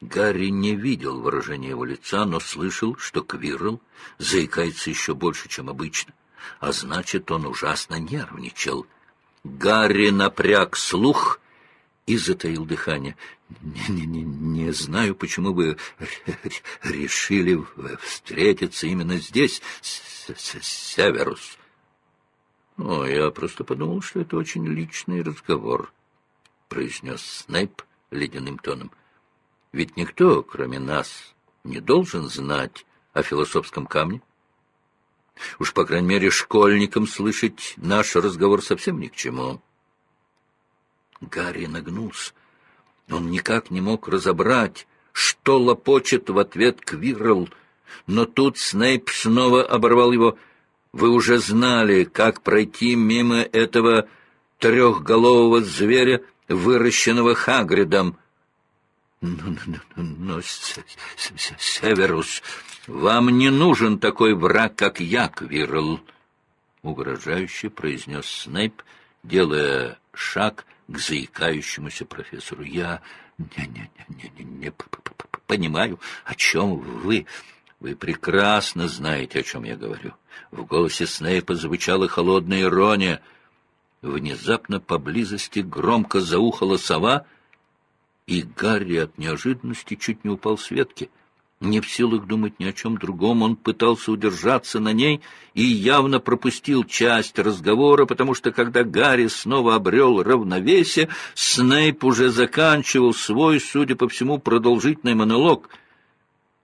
Гарри не видел выражения его лица, но слышал, что Квирл заикается еще больше, чем обычно, а значит, он ужасно нервничал. Гарри напряг слух и затаил дыхание. Не, не, не знаю, почему вы решили встретиться именно здесь, Северус. «О, я просто подумал, что это очень личный разговор», — произнес Снейп ледяным тоном. «Ведь никто, кроме нас, не должен знать о философском камне. Уж, по крайней мере, школьникам слышать наш разговор совсем ни к чему». Гарри нагнулся. Он никак не мог разобрать, что лопочет в ответ Квирл, но тут Снейп снова оборвал его — вы уже знали, как пройти мимо этого трехголового зверя, выращенного Хагридом. Но, но, но Северус, вам не нужен такой враг, как я, Квирл, — угрожающе произнес Снейп, делая шаг к заикающемуся профессору. Я не, не, не, не, не понимаю, о чем вы... Вы прекрасно знаете, о чем я говорю. В голосе Снейпа звучала холодная ирония. Внезапно поблизости громко заухала сова, и Гарри от неожиданности чуть не упал с ветки. Не в силах думать ни о чем другом, он пытался удержаться на ней и явно пропустил часть разговора, потому что, когда Гарри снова обрел равновесие, Снейп уже заканчивал свой, судя по всему, продолжительный монолог —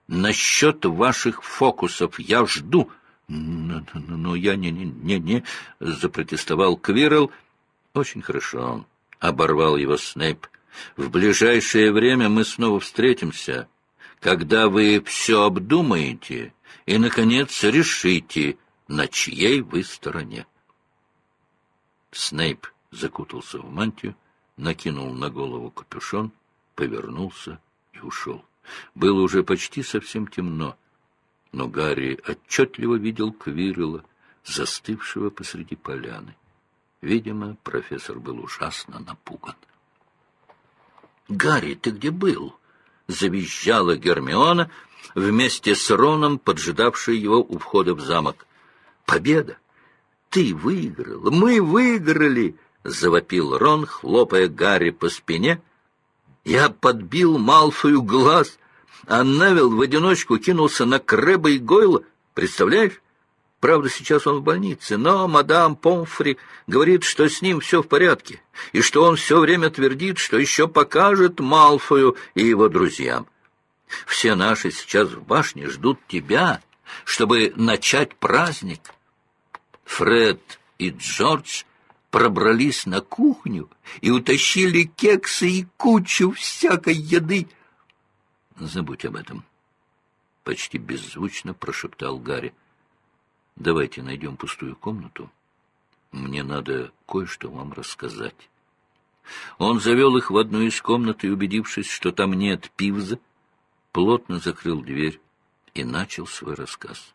Насчет ваших фокусов я жду. Но, я не, не, не, не, — запротестовал Квирл. Очень хорошо, — оборвал его Снейп. В ближайшее время мы снова встретимся, когда вы все обдумаете и, наконец, решите, на чьей вы стороне. Снейп закутался в мантию, накинул на голову капюшон, повернулся и ушел. Было уже почти совсем темно, но Гарри отчетливо видел Квирла, застывшего посреди поляны. Видимо, профессор был ужасно напуган. «Гарри, ты где был?» — завизжала Гермиона вместе с Роном, поджидавшей его у входа в замок. «Победа! Ты выиграл! Мы выиграли!» — завопил Рон, хлопая Гарри по спине — я подбил Малфою глаз, а Невил в одиночку кинулся на Крэба и Гойла. Представляешь? Правда, сейчас он в больнице, но мадам Помфри говорит, что с ним все в порядке, и что он все время твердит, что еще покажет Малфою и его друзьям. Все наши сейчас в башне ждут тебя, чтобы начать праздник. Фред и Джордж пробрались на кухню и утащили кексы и кучу всякой еды. — Забудь об этом, — почти беззвучно прошептал Гарри. — Давайте найдем пустую комнату. Мне надо кое-что вам рассказать. Он завел их в одну из комнат и, убедившись, что там нет пивза, плотно закрыл дверь и начал свой рассказ.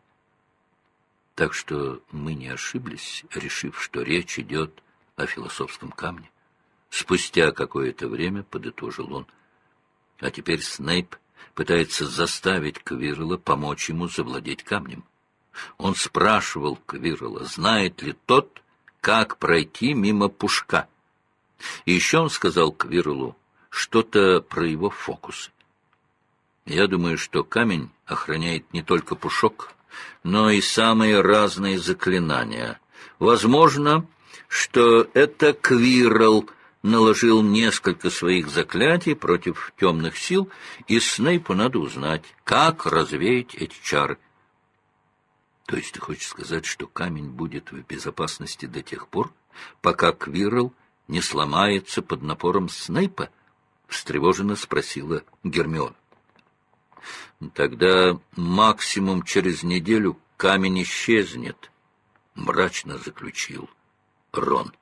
Так что мы не ошиблись, решив, что речь идет о философском камне. Спустя какое-то время подытожил он. А теперь Снейп пытается заставить Квирла помочь ему завладеть камнем. Он спрашивал Квирла, знает ли тот, как пройти мимо пушка. И еще он сказал Квирлу что-то про его фокусы. Я думаю, что камень охраняет не только пушок, но и самые разные заклинания. Возможно, что это Квирл наложил несколько своих заклятий против темных сил, и Снейпу надо узнать, как развеять эти чары. То есть ты хочешь сказать, что камень будет в безопасности до тех пор, пока Квирл не сломается под напором Снейпа? — встревоженно спросила Гермиона. Тогда максимум через неделю камень исчезнет, — мрачно заключил Рон.